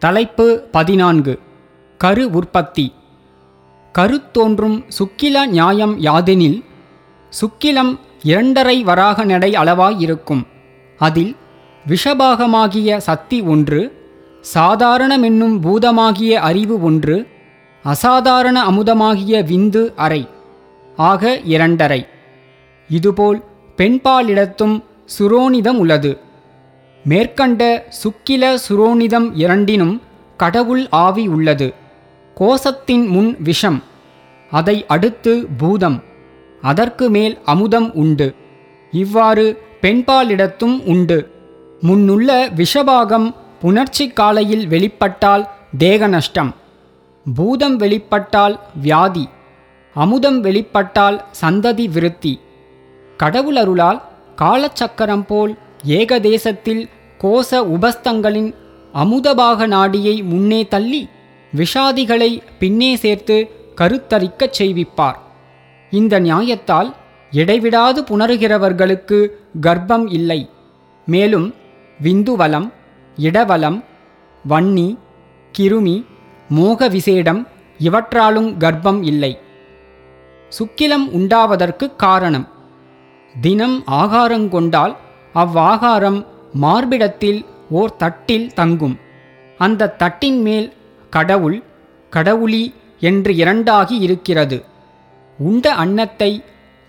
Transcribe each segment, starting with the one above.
தலைப்பு பதினான்கு. கரு உற்பத்தி. கருத்தோன்றும் சுக்கில நியாயம் யாதெனில் சுக்கிலம் இரண்டரை வராக நடை அளவாயிருக்கும் அதில் விஷபாகமாகிய சக்தி ஒன்று சாதாரணமென்னும் பூதமாகிய அறிவு ஒன்று அசாதாரண அமுதமாகிய விந்து அறை ஆக இரண்டரை. இதுபோல் பெண்பாலிடத்தும் சுரோனிதம் உள்ளது. மேற்கண்ட சுக்கில சுரோனிதம் இரண்டினும் கடவுள் ஆவி உள்ளது. கோசத்தின் முன் விஷம் அதை அடுத்து பூதம் அதற்கு மேல் அமுதம் உண்டு. இவ்வாறு பெண்பாலிடத்தும் உண்டு. முன்னுள்ள விஷபாகம் புணர்ச்சி காலையில் வெளிப்பட்டால் தேக நஷ்டம் பூதம் வெளிப்பட்டால் வியாதி அமுதம் வெளிப்பட்டால் சந்ததி விருத்தி. கடவுளருளால் காலச்சக்கரம் போல் ஏகதேசத்தில் கோச உபஸ்தங்களின் அமுதபாக நாடியை முன்னே தள்ளி விஷாதிகளை பின்னே சேர்த்து கருத்தரிக்கச் செய்விப்பார். இந்த நியாயத்தால் இடைவிடாது புணருகிறவர்களுக்கு கர்ப்பம் இல்லை. மேலும் விந்துவலம் இடவலம் வன்னி கிருமி மோக விசேடம் இவற்றாலும் கர்ப்பம் இல்லை. சுக்கிலம் உண்டாவதற்கு காரணம் தினம் ஆகாரங்கொண்டால் அவ்வாகாரம் மார்பிடத்தில் ஓர் தட்டில் தங்கும். அந்த தட்டின் மேல் கடவுள் கடவுளி என்று இரண்டாகி இருக்கிறது. உண்ட அன்னத்தை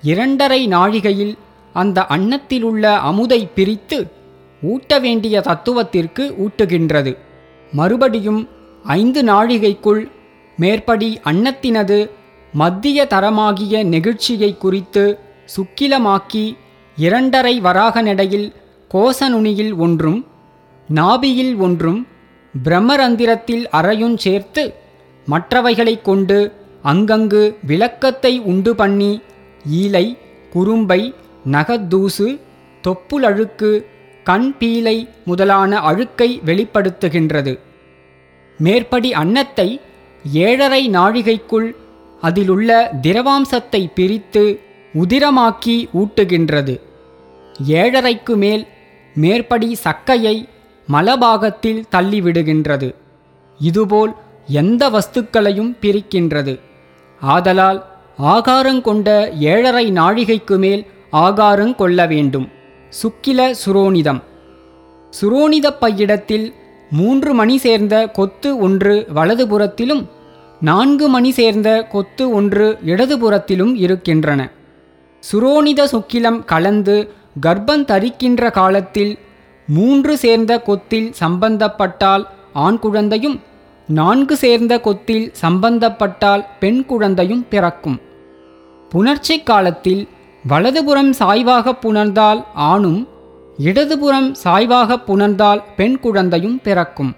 இரண்டரை நாழிகையில் அந்த அன்னத்திலுள்ள அமுதை பிரித்து ஊட்ட வேண்டிய தத்துவத்திற்கு ஊட்டுகின்றது. மறுபடியும் ஐந்து நாழிகைக்குள் மேற்படி அன்னத்தினது மத்திய தரமாகிய நெகிழ்ச்சியை குறித்து சுக்கிலமாக்கி இரண்டரை வராக நடையில் கோசநுனியில் ஒன்றும் நாபியில் ஒன்றும் பிரம்மரந்திரத்தில் அறையுஞ் சேர்த்து மற்றவைகளைக் கொண்டு அங்கங்கு விளக்கத்தை உண்டு பண்ணி ஈலை குறும்பை நகத்தூசு தொப்புளழுக்கு கண் பீலை முதலான அழுக்கை வெளிப்படுத்துகின்றது. மேற்படி அன்னத்தை ஏழரை நாழிகைக்குள் அதிலுள்ள திரவாம்சத்தை பிரித்து உதிரமாக்கி ஊட்டுகின்றது. ஏழரைக்கு மேல் மேற்படி சக்கையை மலபாகத்தில் தள்ளிவிடுகின்றது. இதுபோல் எந்த வஸ்துக்களையும் பிரிக்கின்றது. ஆதலால் ஆகாரங்கொண்ட ஏழரை நாழிகைக்கு மேல் ஆகாரங் கொள்ள வேண்டும். சுக்கில சுரோனிதம். சுரோனித பையிடத்தில் மூன்று மணி சேர்ந்த கொத்து ஒன்று வலதுபுறத்திலும் நான்கு மணி சேர்ந்த கொத்து ஒன்று இடதுபுறத்திலும் இருக்கின்றன. சுரோனித சுக்கிலம் கலந்து கர்ப்பம் தரிக்கின்ற காலத்தில் மூன்று சேர்ந்த கொத்தில் சம்பந்தப்பட்டால் ஆண் குழந்தையும் நான்கு சேர்ந்த கொத்தில் சம்பந்தப்பட்டால் பெண் குழந்தையும் பிறக்கும். புணர்ச்சி காலத்தில் வலதுபுறம் சாய்வாக புணர்ந்தால் ஆணும் இடதுபுறம் சாய்வாக புணர்ந்தால் பெண் குழந்தையும் பிறக்கும்.